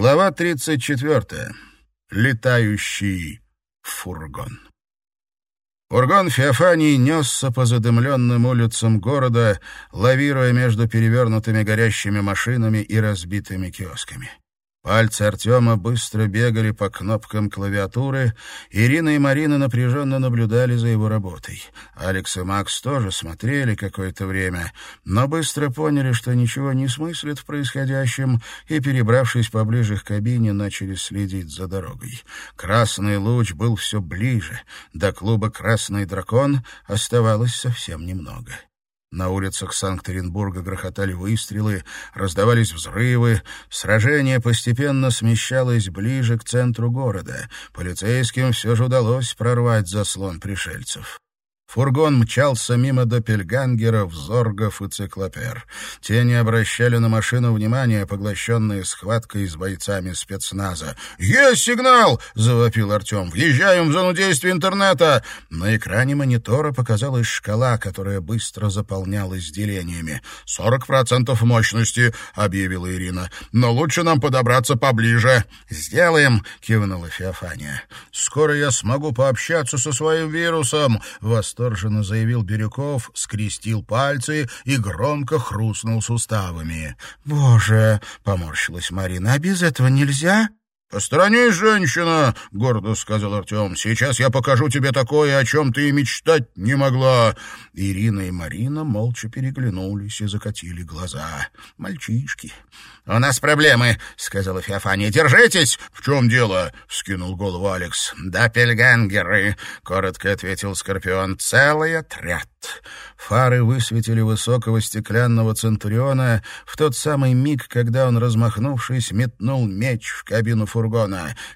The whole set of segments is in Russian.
Глава 34. Летающий фургон. Фургон Феофании несся по задымленным улицам города, лавируя между перевернутыми горящими машинами и разбитыми киосками. Пальцы Артема быстро бегали по кнопкам клавиатуры. Ирина и Марина напряженно наблюдали за его работой. Алекс и Макс тоже смотрели какое-то время, но быстро поняли, что ничего не смыслят в происходящем, и, перебравшись поближе к кабине, начали следить за дорогой. Красный луч был все ближе. До клуба «Красный дракон» оставалось совсем немного. На улицах Санкт-Петербурга грохотали выстрелы, раздавались взрывы. Сражение постепенно смещалось ближе к центру города. Полицейским все же удалось прорвать заслон пришельцев. Фургон мчался мимо допельгангеров, зоргов и циклопер. Те не обращали на машину внимания, поглощенные схваткой с бойцами спецназа. «Есть сигнал!» — завопил Артем. «Въезжаем в зону действия интернета!» На экране монитора показалась шкала, которая быстро заполнялась делениями. «Сорок процентов мощности», — объявила Ирина. «Но лучше нам подобраться поближе». «Сделаем!» — кивнула Феофания. «Скоро я смогу пообщаться со своим вирусом!» — восторженно заявил Бирюков, скрестил пальцы и громко хрустнул суставами. «Боже!» — поморщилась Марина. «А без этого нельзя?» «Посторонись, женщина!» — гордо сказал Артем. «Сейчас я покажу тебе такое, о чем ты и мечтать не могла!» Ирина и Марина молча переглянулись и закатили глаза. «Мальчишки!» «У нас проблемы!» — сказала Феофания. «Держитесь!» «В чем дело?» — вскинул голову Алекс. «Доппельгангеры!» — коротко ответил Скорпион. «Целый отряд!» Фары высветили высокого стеклянного центуриона в тот самый миг, когда он, размахнувшись, метнул меч в кабину фургона.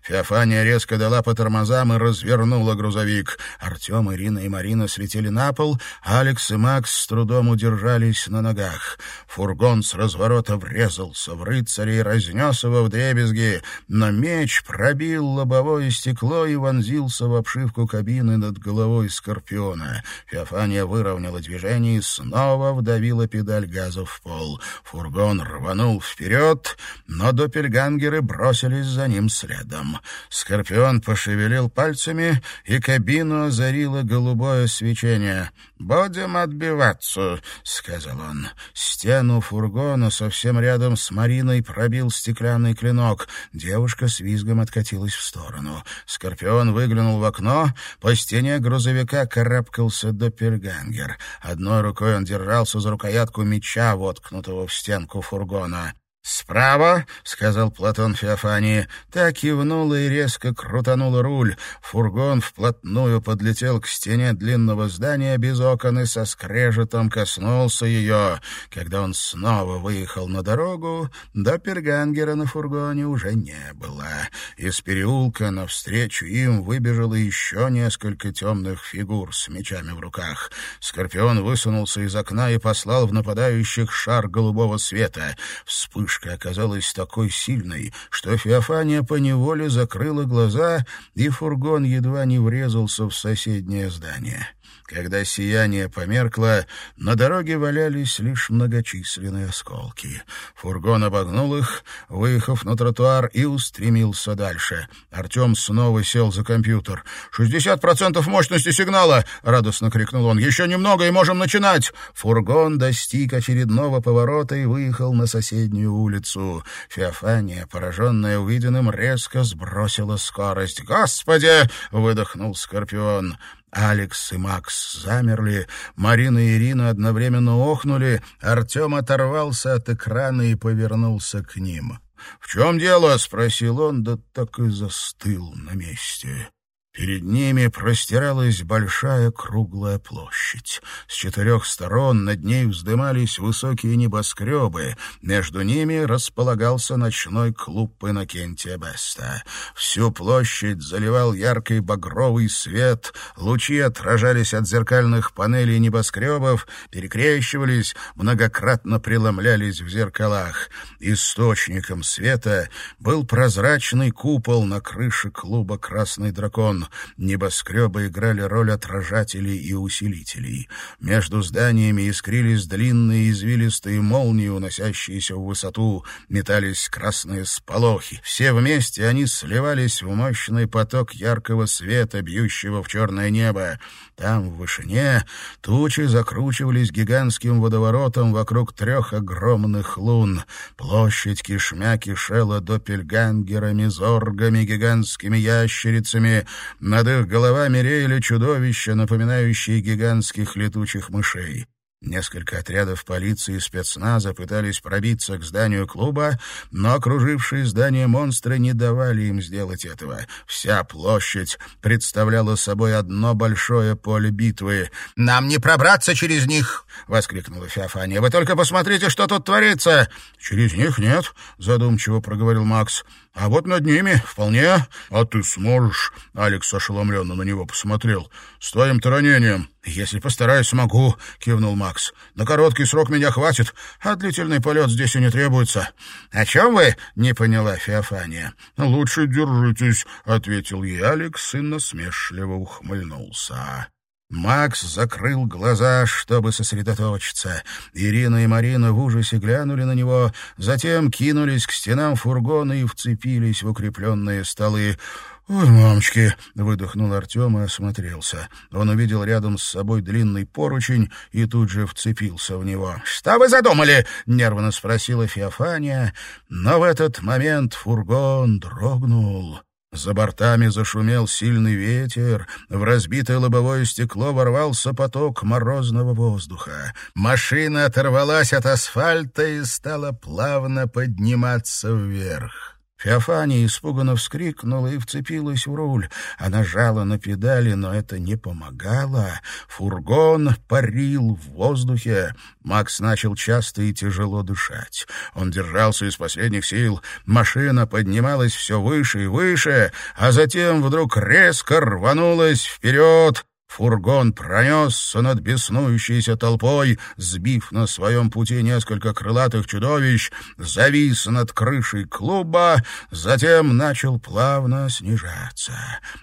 Феофания резко дала по тормозам и развернула грузовик. Артем, Ирина и Марина слетели на пол, Алекс и Макс с трудом удержались на ногах. Фургон с разворота врезался в рыцаря и разнес его в дребезги, но меч пробил лобовое стекло и вонзился в обшивку кабины над головой Скорпиона. Феофания выровняла движение и снова вдавила педаль газа в пол. Фургон рванул вперед, но допельгангеры бросились за ним следом. Скорпион пошевелил пальцами, и кабину озарило голубое свечение. «Будем отбиваться», — сказал он. Стену фургона совсем рядом с Мариной пробил стеклянный клинок. Девушка с визгом откатилась в сторону. Скорпион выглянул в окно. По стене грузовика карабкался доппельгангер. Одной рукой он держался за рукоятку меча, воткнутого в стенку фургона. «Справа», — сказал Платон Феофании, так кивнула и резко крутанула руль. Фургон вплотную подлетел к стене длинного здания без окон и со скрежетом коснулся ее. Когда он снова выехал на дорогу, до пергангера на фургоне уже не было. Из переулка навстречу им выбежало еще несколько темных фигур с мечами в руках. Скорпион высунулся из окна и послал в нападающих шар голубого света. Вспыш Вспышка оказалась такой сильной, что Феофания поневоле закрыла глаза, и фургон едва не врезался в соседнее здание. Когда сияние померкло, на дороге валялись лишь многочисленные осколки. Фургон обогнул их, выехав на тротуар, и устремился дальше. Артем снова сел за компьютер. «Шестьдесят процентов мощности сигнала!» — радостно крикнул он. «Еще немного, и можем начинать!» Фургон достиг очередного поворота и выехал на соседнюю улицу. Феофания, пораженная увиденным, резко сбросила скорость. «Господи!» — выдохнул Скорпион. Алекс и Макс замерли, Марина и Ирина одновременно охнули, Артем оторвался от экрана и повернулся к ним. «В чем дело?» — спросил он, да так и застыл на месте. Перед ними простиралась большая круглая площадь. С четырех сторон над ней вздымались высокие небоскребы. Между ними располагался ночной клуб Иннокентия Беста. Всю площадь заливал яркий багровый свет, лучи отражались от зеркальных панелей небоскребов, перекрещивались, многократно преломлялись в зеркалах. Источником света был прозрачный купол на крыше клуба «Красный дракон», Небоскребы играли роль отражателей и усилителей. Между зданиями искрились длинные извилистые молнии, уносящиеся в высоту, метались красные сполохи. Все вместе они сливались в мощный поток яркого света, бьющего в черное небо. Там, в вышине, тучи закручивались гигантским водоворотом вокруг трех огромных лун. Площадь кишмя кишела доппельгангерами, зоргами, гигантскими ящерицами. Над их головами реяли чудовища, напоминающие гигантских летучих мышей. Несколько отрядов полиции и спецназа пытались пробиться к зданию клуба, но окружившие здание монстры не давали им сделать этого. Вся площадь представляла собой одно большое поле битвы. «Нам не пробраться через них!» — воскликнула Феофания. «Вы только посмотрите, что тут творится!» «Через них нет», — задумчиво проговорил Макс. А вот над ними вполне... А ты сможешь? Алекс ошеломленно на него посмотрел. С твоим-то ранением. Если постараюсь, смогу, кивнул Макс. На короткий срок меня хватит, а длительный полет здесь и не требуется. О чем вы? Не поняла Феофания. Лучше держитесь, ответил ей Алекс и насмешливо ухмыльнулся. Макс закрыл глаза, чтобы сосредоточиться. Ирина и Марина в ужасе глянули на него, затем кинулись к стенам фургона и вцепились в укрепленные столы. «Ой, мамочки!» — выдохнул Артем и осмотрелся. Он увидел рядом с собой длинный поручень и тут же вцепился в него. «Что вы задумали?» — нервно спросила Феофания. Но в этот момент фургон дрогнул. За бортами зашумел сильный ветер, в разбитое лобовое стекло ворвался поток морозного воздуха. Машина оторвалась от асфальта и стала плавно подниматься вверх. Феофания испуганно вскрикнула и вцепилась в руль. Она жала на педали, но это не помогало. Фургон парил в воздухе. Макс начал часто и тяжело дышать. Он держался из последних сил. Машина поднималась все выше и выше, а затем вдруг резко рванулась вперед. Фургон пронесся над беснующейся толпой, сбив на своем пути несколько крылатых чудовищ, завис над крышей клуба, затем начал плавно снижаться.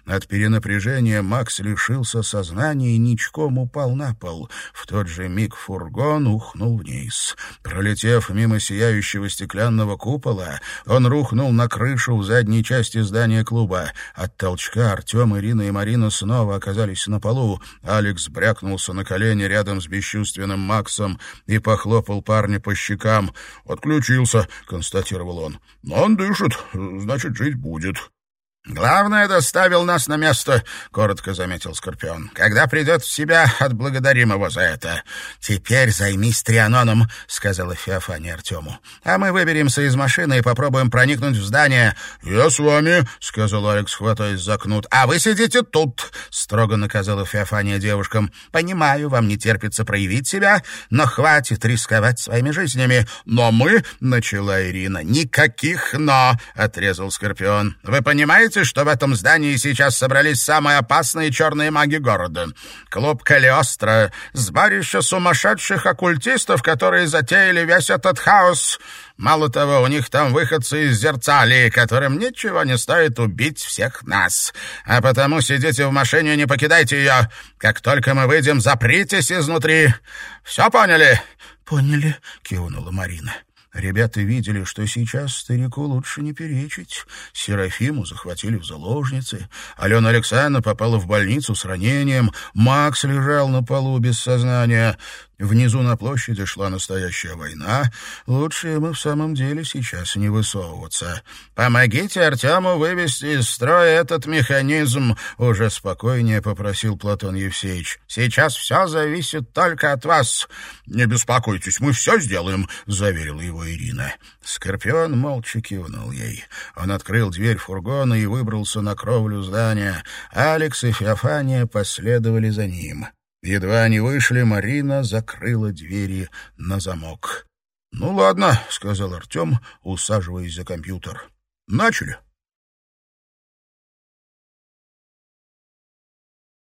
От перенапряжения Макс лишился сознания и ничком упал на пол. В тот же миг фургон ухнул вниз. Пролетев мимо сияющего стеклянного купола, он рухнул на крышу в задней части здания клуба. От толчка Артем, Ирина и Марина снова оказались на полу, полу. Алекс брякнулся на колени рядом с бесчувственным Максом и похлопал парня по щекам. «Отключился», — констатировал он. «Но он дышит, значит, жить будет». «Главное, доставил нас на место», — коротко заметил Скорпион. «Когда придет в себя, отблагодарим его за это». «Теперь займись Трианоном», — сказала Феофания Артему. «А мы выберемся из машины и попробуем проникнуть в здание». «Я с вами», — сказал Алекс, хватаясь за кнут. «А вы сидите тут», — строго наказала Феофания девушкам. «Понимаю, вам не терпится проявить себя, но хватит рисковать своими жизнями». «Но мы», — начала Ирина. «Никаких «но», — отрезал Скорпион. «Вы понимаете, знаете, что в этом здании сейчас собрались самые опасные черные маги города? Клуб Калиостро, сборище сумасшедших оккультистов, которые затеяли весь этот хаос. Мало того, у них там выходцы из Зерцалии, которым ничего не стоит убить всех нас. А потому сидите в машине и не покидайте ее. Как только мы выйдем, запритесь изнутри. Все поняли?» «Поняли», — кивнула Марина. Ребята видели, что сейчас старику лучше не перечить. Серафиму захватили в заложницы. Алена Александровна попала в больницу с ранением. Макс лежал на полу без сознания. Внизу на площади шла настоящая война. Лучше им в самом деле сейчас не высовываться. «Помогите Артему вывести из строя этот механизм», — уже спокойнее попросил Платон Евсеевич. «Сейчас все зависит только от вас». «Не беспокойтесь, мы все сделаем», — заверила его Ирина. Скорпион молча кивнул ей. Он открыл дверь фургона и выбрался на кровлю здания. Алекс и Феофания последовали за ним. Едва они вышли, Марина закрыла двери на замок. «Ну ладно», — сказал Артем, усаживаясь за компьютер. «Начали».